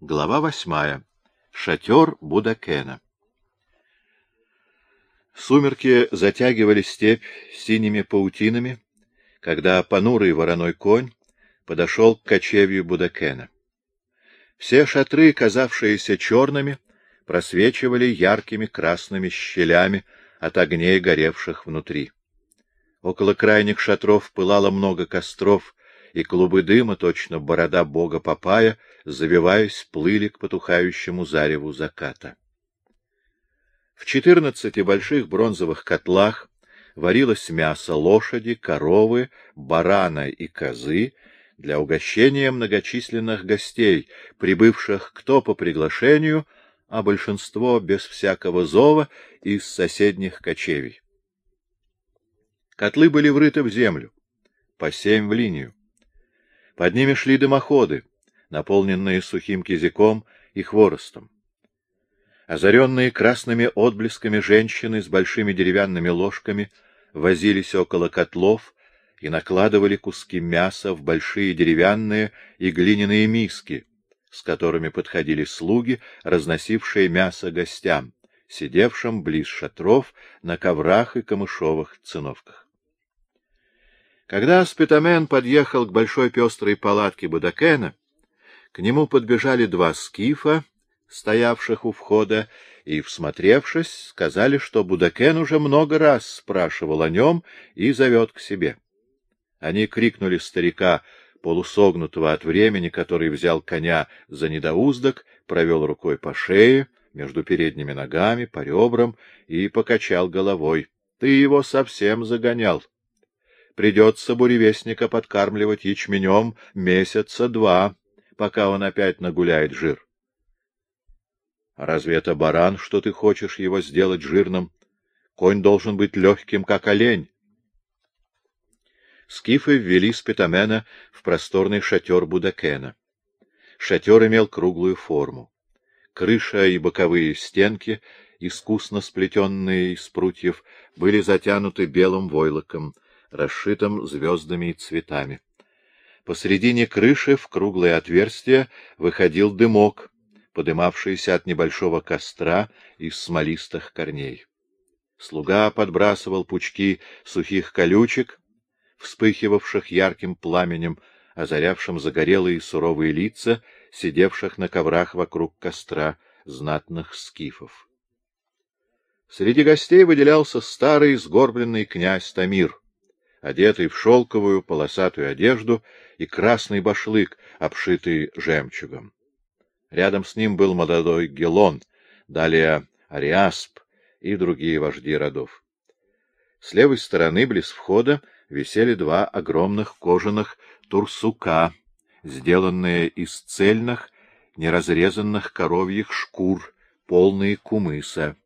Глава восьмая. Шатер Будакена. Сумерки затягивали степь синими паутинами, когда понурый вороной конь подошел к кочевью Будакена. Все шатры, казавшиеся черными, просвечивали яркими красными щелями от огней, горевших внутри. Около крайних шатров пылало много костров, и клубы дыма, точно борода бога Папая, завиваясь, плыли к потухающему зареву заката. В четырнадцати больших бронзовых котлах варилось мясо лошади, коровы, барана и козы для угощения многочисленных гостей, прибывших кто по приглашению, а большинство без всякого зова из соседних кочевий. Котлы были врыты в землю, по семь в линию. Под ними шли дымоходы, наполненные сухим кизиком и хворостом. Озаренные красными отблесками женщины с большими деревянными ложками возились около котлов и накладывали куски мяса в большие деревянные и глиняные миски, с которыми подходили слуги, разносившие мясо гостям, сидевшим близ шатров на коврах и камышовых циновках. Когда Спитамен подъехал к большой пестрой палатке Будакена, к нему подбежали два скифа, стоявших у входа, и, всмотревшись, сказали, что Будакен уже много раз спрашивал о нем и зовет к себе. Они крикнули старика, полусогнутого от времени, который взял коня за недоуздок, провел рукой по шее, между передними ногами, по ребрам и покачал головой. — Ты его совсем загонял придется буревестника подкармливать ячменем месяца два, пока он опять нагуляет жир. А разве это баран, что ты хочешь его сделать жирным? Конь должен быть легким, как олень. Скифы ввели Спитамена в просторный шатер Будакена. Шатер имел круглую форму. Крыша и боковые стенки, искусно сплетенные из прутьев, были затянуты белым войлоком — расшитым звездами и цветами. Посредине крыши в круглое отверстие выходил дымок, подымавшийся от небольшого костра из смолистых корней. Слуга подбрасывал пучки сухих колючек, вспыхивавших ярким пламенем, озарявшим загорелые суровые лица, сидевших на коврах вокруг костра знатных скифов. Среди гостей выделялся старый сгорбленный князь Тамир — одетый в шелковую полосатую одежду и красный башлык, обшитый жемчугом. Рядом с ним был молодой Гелон, далее Ариасп и другие вожди родов. С левой стороны, близ входа, висели два огромных кожаных турсука, сделанные из цельных, неразрезанных коровьих шкур, полные кумыса.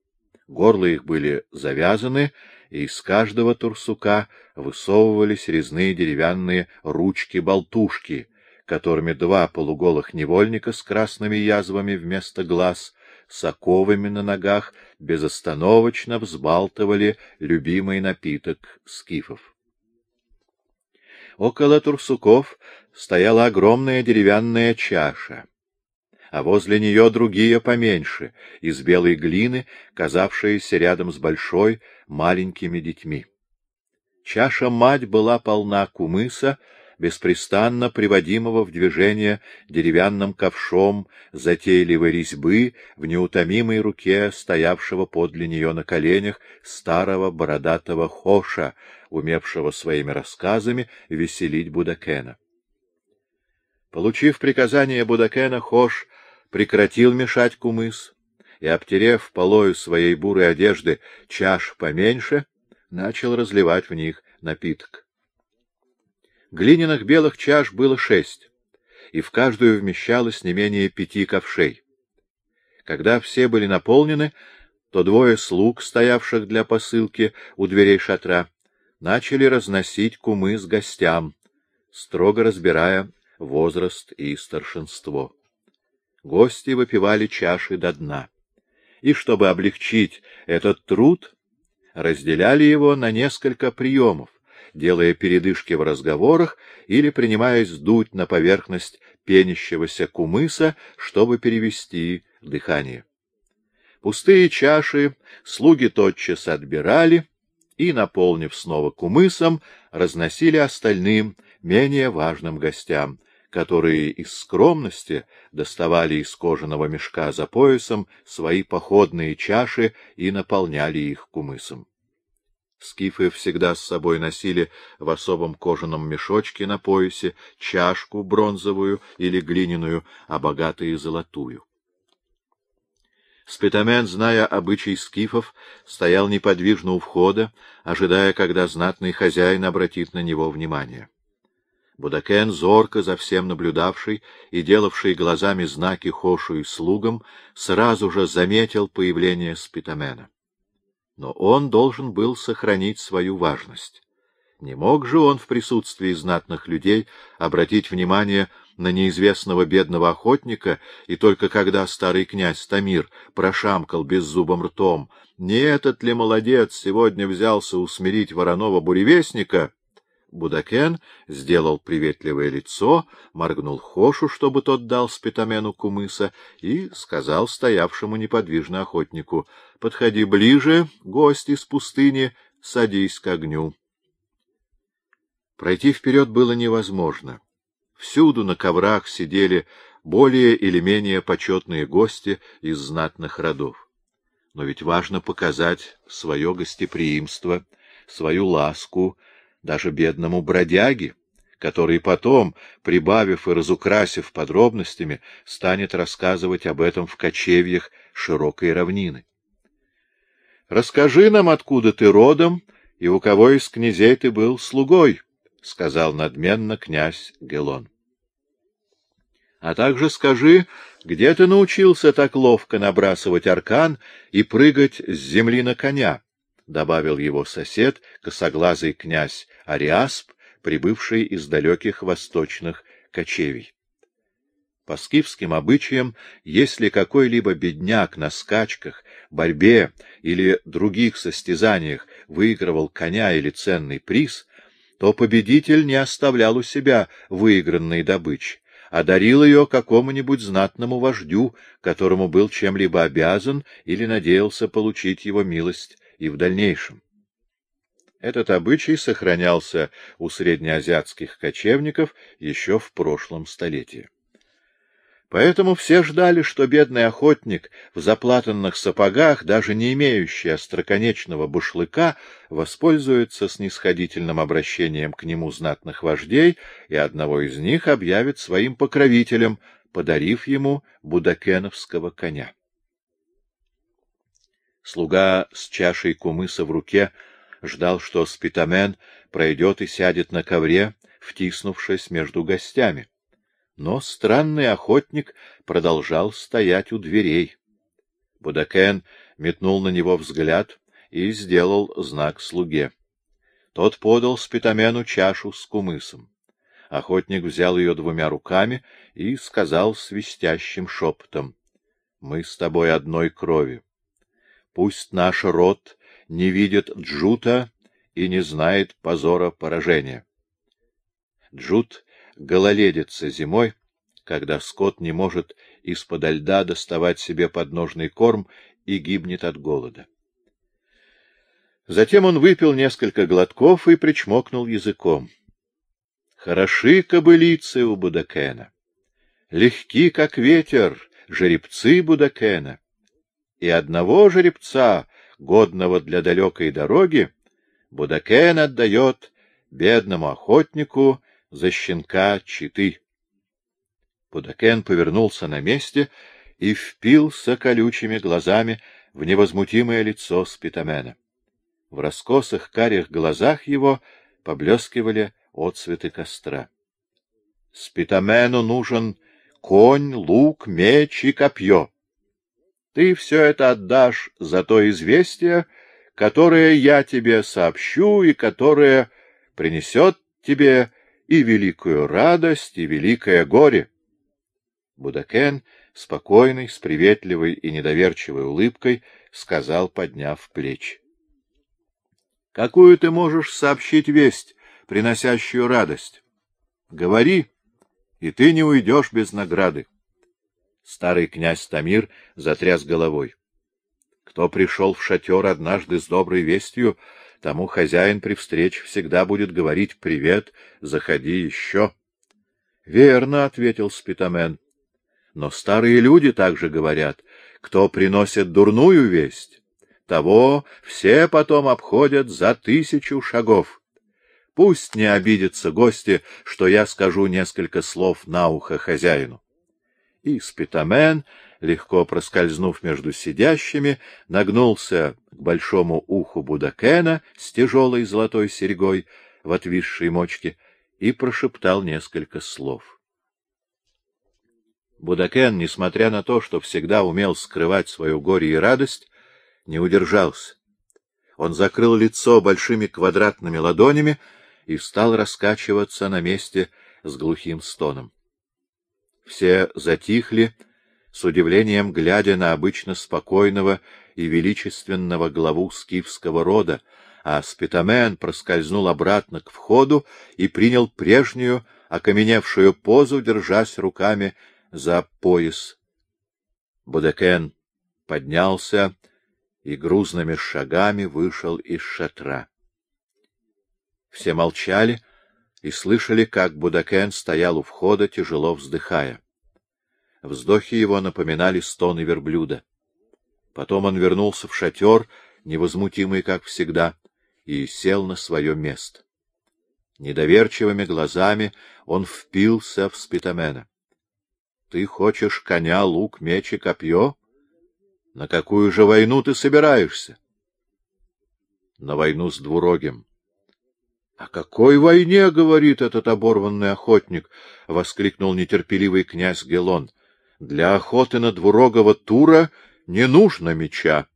Горла их были завязаны, и из каждого турсука высовывались резные деревянные ручки-болтушки, которыми два полуголых невольника с красными язвами вместо глаз, с на ногах, безостановочно взбалтывали любимый напиток скифов. Около турсуков стояла огромная деревянная чаша — а возле нее другие поменьше, из белой глины, казавшиеся рядом с большой, маленькими детьми. Чаша-мать была полна кумыса, беспрестанно приводимого в движение деревянным ковшом затейливой резьбы в неутомимой руке стоявшего подле нее на коленях старого бородатого хоша, умевшего своими рассказами веселить Будакена. Получив приказание Будакена, Хош прекратил мешать кумыс и, обтерев полою своей бурой одежды чаш поменьше, начал разливать в них напиток. Глиняных белых чаш было шесть, и в каждую вмещалось не менее пяти ковшей. Когда все были наполнены, то двое слуг, стоявших для посылки у дверей шатра, начали разносить кумыс гостям, строго разбирая возраст и старшинство гости выпивали чаши до дна. И чтобы облегчить этот труд, разделяли его на несколько приемов, делая передышки в разговорах или принимаясь дуть на поверхность пенящегося кумыса, чтобы перевести дыхание. Пустые чаши слуги тотчас отбирали и, наполнив снова кумысом, разносили остальным, менее важным гостям, которые из скромности доставали из кожаного мешка за поясом свои походные чаши и наполняли их кумысом. Скифы всегда с собой носили в особом кожаном мешочке на поясе чашку бронзовую или глиняную, а богатые золотую. Спитамен, зная обычай скифов, стоял неподвижно у входа, ожидая, когда знатный хозяин обратит на него внимание. Будакен, зорко за всем наблюдавший и делавший глазами знаки Хошу и слугам, сразу же заметил появление Спитамена. Но он должен был сохранить свою важность. Не мог же он в присутствии знатных людей обратить внимание на неизвестного бедного охотника, и только когда старый князь Тамир прошамкал беззубым ртом, не этот ли молодец сегодня взялся усмирить вороного буревестника, Будакен сделал приветливое лицо, моргнул Хошу, чтобы тот дал спитамену кумыса, и сказал стоявшему неподвижно охотнику, — Подходи ближе, гость из пустыни, садись к огню. Пройти вперед было невозможно. Всюду на коврах сидели более или менее почетные гости из знатных родов. Но ведь важно показать свое гостеприимство, свою ласку, даже бедному бродяге, который потом, прибавив и разукрасив подробностями, станет рассказывать об этом в кочевьях широкой равнины. «Расскажи нам, откуда ты родом и у кого из князей ты был слугой», — сказал надменно князь Гелон. «А также скажи, где ты научился так ловко набрасывать аркан и прыгать с земли на коня?» — добавил его сосед, косоглазый князь Ариасп, прибывший из далеких восточных кочевий. По скифским обычаям, если какой-либо бедняк на скачках, борьбе или других состязаниях выигрывал коня или ценный приз, то победитель не оставлял у себя выигранной добычи, а дарил ее какому-нибудь знатному вождю, которому был чем-либо обязан или надеялся получить его милость и в дальнейшем. Этот обычай сохранялся у среднеазиатских кочевников еще в прошлом столетии. Поэтому все ждали, что бедный охотник в заплатанных сапогах, даже не имеющий остроконечного бушлыка, воспользуется снисходительным обращением к нему знатных вождей, и одного из них объявит своим покровителем, подарив ему будакеновского коня. Слуга с чашей кумыса в руке ждал, что спитамен пройдет и сядет на ковре, втиснувшись между гостями. Но странный охотник продолжал стоять у дверей. Будакен метнул на него взгляд и сделал знак слуге. Тот подал спитамену чашу с кумысом. Охотник взял ее двумя руками и сказал свистящим шепотом, — Мы с тобой одной крови. Пусть наш род не видит Джута и не знает позора поражения. Джут гололедится зимой, когда скот не может из-под льда доставать себе подножный корм и гибнет от голода. Затем он выпил несколько глотков и причмокнул языком. Хороши кобылицы у Будакена, легки, как ветер, жеребцы Будакена и одного жеребца, годного для далекой дороги, Будакен отдает бедному охотнику за щенка читы. Будакен повернулся на месте и впился колючими глазами в невозмутимое лицо Спитамена. В раскосых карих глазах его поблескивали отцветы костра. Спитамену нужен конь, лук, меч и копье. Ты все это отдашь за то известие, которое я тебе сообщу и которое принесет тебе и великую радость, и великое горе. Будакен, спокойный, с приветливой и недоверчивой улыбкой, сказал, подняв плечи. — Какую ты можешь сообщить весть, приносящую радость? Говори, и ты не уйдешь без награды. Старый князь Тамир затряс головой. Кто пришел в шатер однажды с доброй вестью, тому хозяин при встрече всегда будет говорить «Привет, заходи еще». — Верно, — ответил Спитамен. — Но старые люди также говорят, кто приносит дурную весть, того все потом обходят за тысячу шагов. Пусть не обидятся гости, что я скажу несколько слов на ухо хозяину. И Спитамен, легко проскользнув между сидящими, нагнулся к большому уху Будакена с тяжелой золотой серьгой в отвисшей мочке и прошептал несколько слов. Будакен, несмотря на то, что всегда умел скрывать свое горе и радость, не удержался. Он закрыл лицо большими квадратными ладонями и стал раскачиваться на месте с глухим стоном. Все затихли, с удивлением глядя на обычно спокойного и величественного главу скифского рода, а Спитамен проскользнул обратно к входу и принял прежнюю, окаменевшую позу, держась руками за пояс. Будакен поднялся и грузными шагами вышел из шатра. Все молчали и слышали, как Будакен стоял у входа, тяжело вздыхая. Вздохи его напоминали стоны верблюда. Потом он вернулся в шатер, невозмутимый, как всегда, и сел на свое место. Недоверчивыми глазами он впился в Спитамена. — Ты хочешь коня, лук, меч и копье? На какую же войну ты собираешься? — На войну с двурогим. — О какой войне, — говорит этот оборванный охотник? — воскликнул нетерпеливый князь Гелон. — Для охоты на двурогого тура не нужно меча.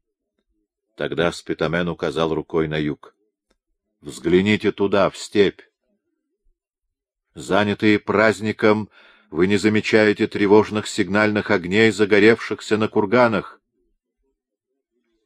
Тогда Спитамен указал рукой на юг. — Взгляните туда, в степь. Занятые праздником, вы не замечаете тревожных сигнальных огней, загоревшихся на курганах.